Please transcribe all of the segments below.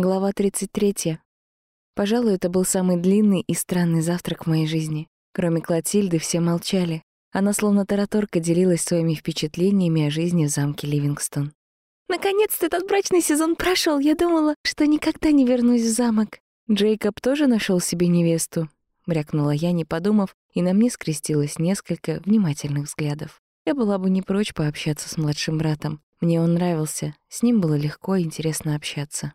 Глава 33. Пожалуй, это был самый длинный и странный завтрак в моей жизни. Кроме Клотильды, все молчали. Она словно тараторка делилась своими впечатлениями о жизни в замке Ливингстон. «Наконец-то этот брачный сезон прошел. Я думала, что никогда не вернусь в замок». «Джейкоб тоже нашел себе невесту?» — брякнула я, не подумав, и на мне скрестилось несколько внимательных взглядов. Я была бы не прочь пообщаться с младшим братом. Мне он нравился, с ним было легко и интересно общаться.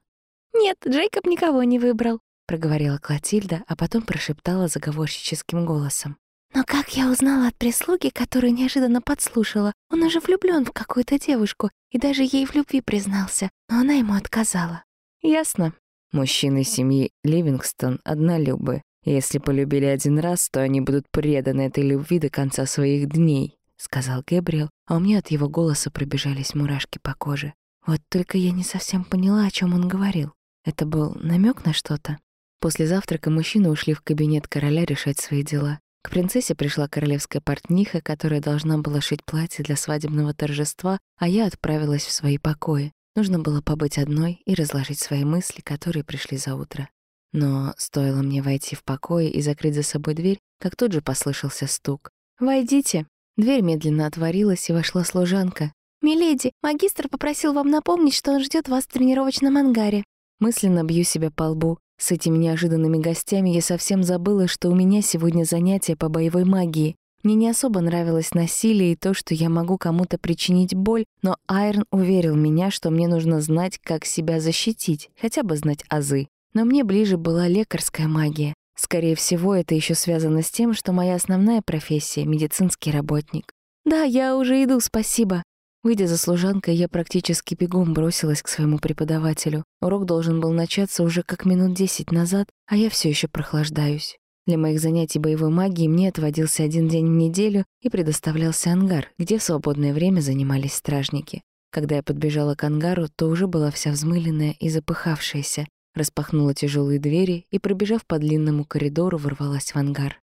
«Нет, Джейкоб никого не выбрал», — проговорила Клотильда, а потом прошептала заговорщическим голосом. «Но как я узнала от прислуги, которую неожиданно подслушала, он уже влюблён в какую-то девушку и даже ей в любви признался, но она ему отказала». «Ясно. Мужчины семьи Ливингстон однолюбы. Если полюбили один раз, то они будут преданы этой любви до конца своих дней», — сказал Гэбриэл, а у меня от его голоса пробежались мурашки по коже. Вот только я не совсем поняла, о чем он говорил. Это был намек на что-то? После завтрака мужчины ушли в кабинет короля решать свои дела. К принцессе пришла королевская портниха, которая должна была шить платье для свадебного торжества, а я отправилась в свои покои. Нужно было побыть одной и разложить свои мысли, которые пришли за утро. Но стоило мне войти в покой и закрыть за собой дверь, как тут же послышался стук. «Войдите!» Дверь медленно отворилась, и вошла служанка. «Миледи, магистр попросил вам напомнить, что он ждет вас в тренировочном ангаре». Мысленно бью себя по лбу. С этими неожиданными гостями я совсем забыла, что у меня сегодня занятие по боевой магии. Мне не особо нравилось насилие и то, что я могу кому-то причинить боль, но Айрон уверил меня, что мне нужно знать, как себя защитить, хотя бы знать азы. Но мне ближе была лекарская магия. Скорее всего, это еще связано с тем, что моя основная профессия — медицинский работник. «Да, я уже иду, спасибо», Выйдя за служанкой, я практически бегом бросилась к своему преподавателю. Урок должен был начаться уже как минут десять назад, а я все еще прохлаждаюсь. Для моих занятий боевой магией мне отводился один день в неделю и предоставлялся ангар, где в свободное время занимались стражники. Когда я подбежала к ангару, то уже была вся взмыленная и запыхавшаяся, распахнула тяжелые двери и, пробежав по длинному коридору, ворвалась в ангар.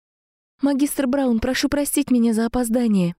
«Магистр Браун, прошу простить меня за опоздание»,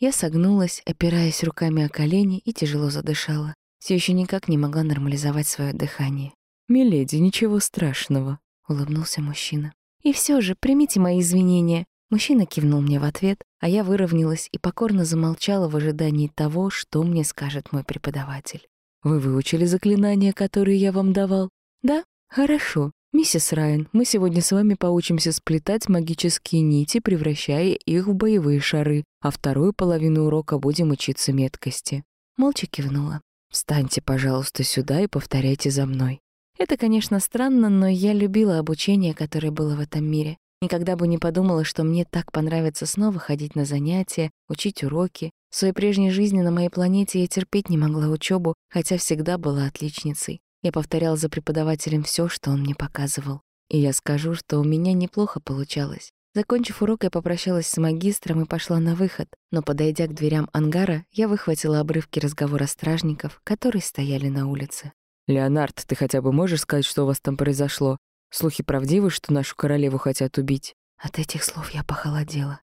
я согнулась, опираясь руками о колени и тяжело задышала. Все еще никак не могла нормализовать свое дыхание. «Миледи, ничего страшного», — улыбнулся мужчина. «И все же, примите мои извинения». Мужчина кивнул мне в ответ, а я выровнялась и покорно замолчала в ожидании того, что мне скажет мой преподаватель. «Вы выучили заклинания, которые я вам давал?» «Да?» «Хорошо. «Миссис Райан, мы сегодня с вами поучимся сплетать магические нити, превращая их в боевые шары, а вторую половину урока будем учиться меткости». Молча кивнула. «Встаньте, пожалуйста, сюда и повторяйте за мной». Это, конечно, странно, но я любила обучение, которое было в этом мире. Никогда бы не подумала, что мне так понравится снова ходить на занятия, учить уроки. В своей прежней жизни на моей планете я терпеть не могла учебу, хотя всегда была отличницей. Я повторял за преподавателем все, что он мне показывал. И я скажу, что у меня неплохо получалось. Закончив урок, я попрощалась с магистром и пошла на выход, но, подойдя к дверям ангара, я выхватила обрывки разговора стражников, которые стояли на улице. «Леонард, ты хотя бы можешь сказать, что у вас там произошло? Слухи правдивы, что нашу королеву хотят убить?» От этих слов я похолодела.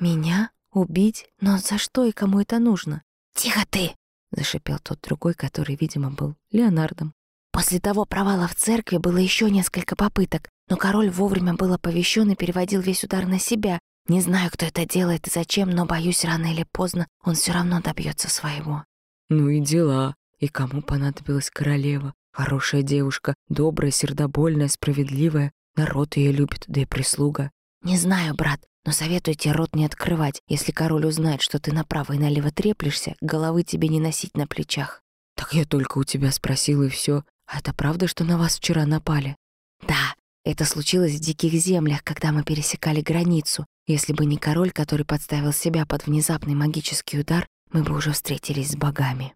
«Меня? Убить? Но за что и кому это нужно?» «Тихо ты!» — зашипел тот другой, который, видимо, был Леонардом. После того провала в церкви было еще несколько попыток, но король вовремя был оповещен и переводил весь удар на себя. Не знаю, кто это делает и зачем, но, боюсь, рано или поздно он все равно добьется своего. Ну и дела. И кому понадобилась королева? Хорошая девушка, добрая, сердобольная, справедливая. Народ ее любит, да и прислуга. Не знаю, брат, но советую тебе рот не открывать. Если король узнает, что ты направо и налево треплешься, головы тебе не носить на плечах. Так я только у тебя спросил, и все. А это правда, что на вас вчера напали? Да, это случилось в диких землях, когда мы пересекали границу. Если бы не король, который подставил себя под внезапный магический удар, мы бы уже встретились с богами.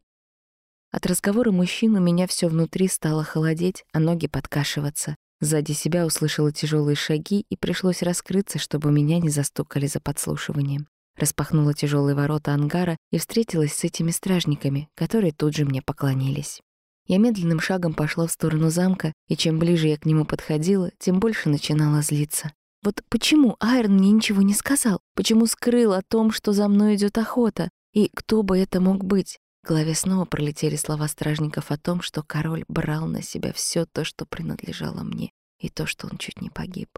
От разговора мужчин у меня все внутри стало холодеть, а ноги подкашиваться. Сзади себя услышала тяжелые шаги и пришлось раскрыться, чтобы меня не застукали за подслушиванием. Распахнула тяжелые ворота ангара и встретилась с этими стражниками, которые тут же мне поклонились. Я медленным шагом пошла в сторону замка, и чем ближе я к нему подходила, тем больше начинала злиться. Вот почему Айрон мне ничего не сказал? Почему скрыл о том, что за мной идет охота? И кто бы это мог быть? В голове снова пролетели слова стражников о том, что король брал на себя все то, что принадлежало мне, и то, что он чуть не погиб.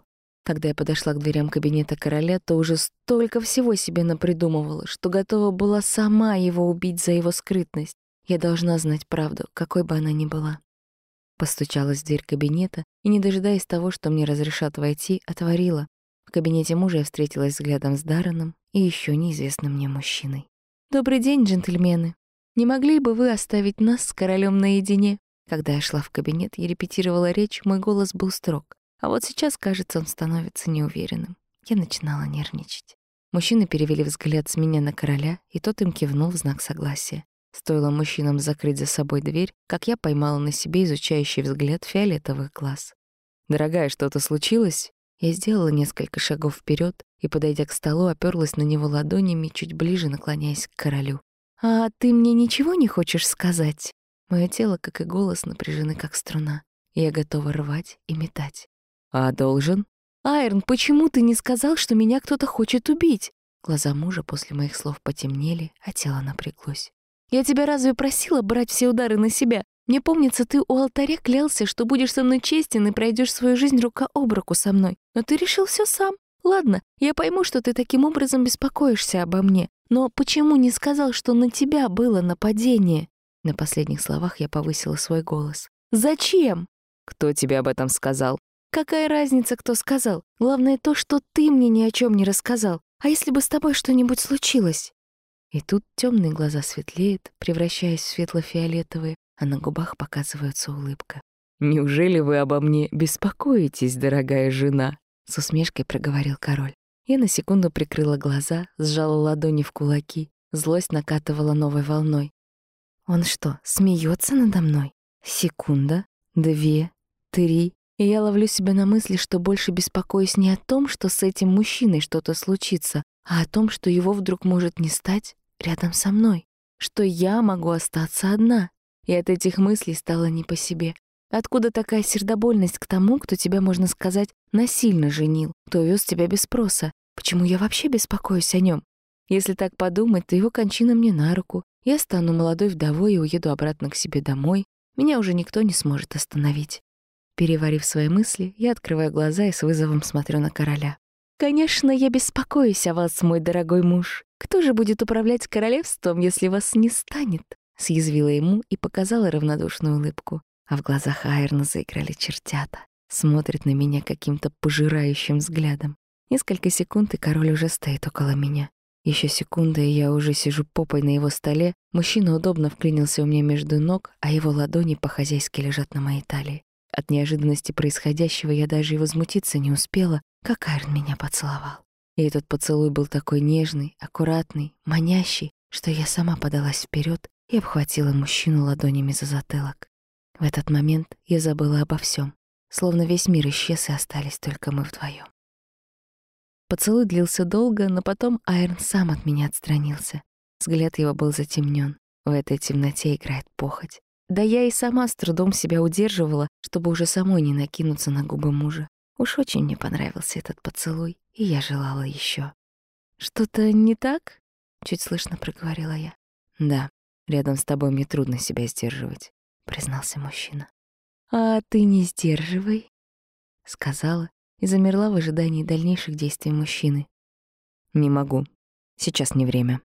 Когда я подошла к дверям кабинета короля, то уже столько всего себе напридумывала, что готова была сама его убить за его скрытность. Я должна знать правду, какой бы она ни была. Постучалась в дверь кабинета и, не дожидаясь того, что мне разрешат войти, отворила. В кабинете мужа я встретилась взглядом с Дарреном и еще неизвестным мне мужчиной. «Добрый день, джентльмены. Не могли бы вы оставить нас с королем наедине?» Когда я шла в кабинет и репетировала речь, мой голос был строг. А вот сейчас, кажется, он становится неуверенным. Я начинала нервничать. Мужчины перевели взгляд с меня на короля, и тот им кивнул в знак согласия. Стоило мужчинам закрыть за собой дверь, как я поймала на себе изучающий взгляд фиолетовых глаз. «Дорогая, что-то случилось?» Я сделала несколько шагов вперед и, подойдя к столу, оперлась на него ладонями, чуть ближе наклоняясь к королю. «А ты мне ничего не хочешь сказать?» Мое тело, как и голос, напряжены, как струна. Я готова рвать и метать. «А должен?» «Айрон, почему ты не сказал, что меня кто-то хочет убить?» Глаза мужа после моих слов потемнели, а тело напряглось. «Я тебя разве просила брать все удары на себя? Мне помнится, ты у алтаря клялся, что будешь со мной честен и пройдешь свою жизнь рука об руку со мной. Но ты решил все сам. Ладно, я пойму, что ты таким образом беспокоишься обо мне. Но почему не сказал, что на тебя было нападение?» На последних словах я повысила свой голос. «Зачем?» «Кто тебе об этом сказал?» Какая разница, кто сказал? Главное то, что ты мне ни о чем не рассказал. А если бы с тобой что-нибудь случилось? И тут темные глаза светлеют, превращаясь в светло-фиолетовые, а на губах показывается улыбка. «Неужели вы обо мне беспокоитесь, дорогая жена?» С усмешкой проговорил король. Я на секунду прикрыла глаза, сжала ладони в кулаки. Злость накатывала новой волной. «Он что, смеется надо мной? Секунда, две, три, и я ловлю себя на мысли, что больше беспокоюсь не о том, что с этим мужчиной что-то случится, а о том, что его вдруг может не стать рядом со мной, что я могу остаться одна. И от этих мыслей стало не по себе. Откуда такая сердобольность к тому, кто тебя, можно сказать, насильно женил, кто вез тебя без спроса? Почему я вообще беспокоюсь о нем? Если так подумать, то его кончина мне на руку. Я стану молодой вдовой и уеду обратно к себе домой. Меня уже никто не сможет остановить. Переварив свои мысли, я открываю глаза и с вызовом смотрю на короля. «Конечно, я беспокоюсь о вас, мой дорогой муж. Кто же будет управлять королевством, если вас не станет?» Съязвила ему и показала равнодушную улыбку. А в глазах Айрна заиграли чертята. Смотрит на меня каким-то пожирающим взглядом. Несколько секунд, и король уже стоит около меня. Еще секунда, и я уже сижу попой на его столе. Мужчина удобно вклинился у меня между ног, а его ладони по-хозяйски лежат на моей талии. От неожиданности происходящего я даже и возмутиться не успела, как Айрон меня поцеловал. И этот поцелуй был такой нежный, аккуратный, манящий, что я сама подалась вперед и обхватила мужчину ладонями за затылок. В этот момент я забыла обо всем, словно весь мир исчез и остались только мы вдвоем. Поцелуй длился долго, но потом Айрон сам от меня отстранился. Взгляд его был затемнен. В этой темноте играет похоть. Да я и сама с трудом себя удерживала, чтобы уже самой не накинуться на губы мужа. Уж очень мне понравился этот поцелуй, и я желала еще. «Что-то не так?» — чуть слышно проговорила я. «Да, рядом с тобой мне трудно себя сдерживать», — признался мужчина. «А ты не сдерживай», — сказала и замерла в ожидании дальнейших действий мужчины. «Не могу. Сейчас не время».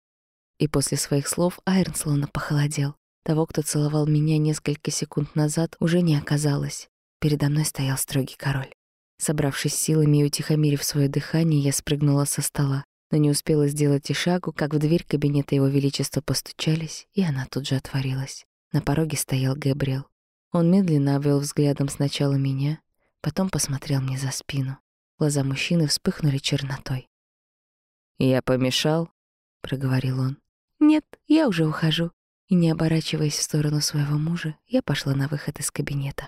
И после своих слов Айрон словно похолодел. Того, кто целовал меня несколько секунд назад, уже не оказалось. Передо мной стоял строгий король. Собравшись силами и утихомирив свое дыхание, я спрыгнула со стола, но не успела сделать и шагу, как в дверь кабинета его величества постучались, и она тут же отворилась. На пороге стоял Габриэл. Он медленно обвел взглядом сначала меня, потом посмотрел мне за спину. Глаза мужчины вспыхнули чернотой. «Я помешал?» — проговорил он. «Нет, я уже ухожу», и, не оборачиваясь в сторону своего мужа, я пошла на выход из кабинета.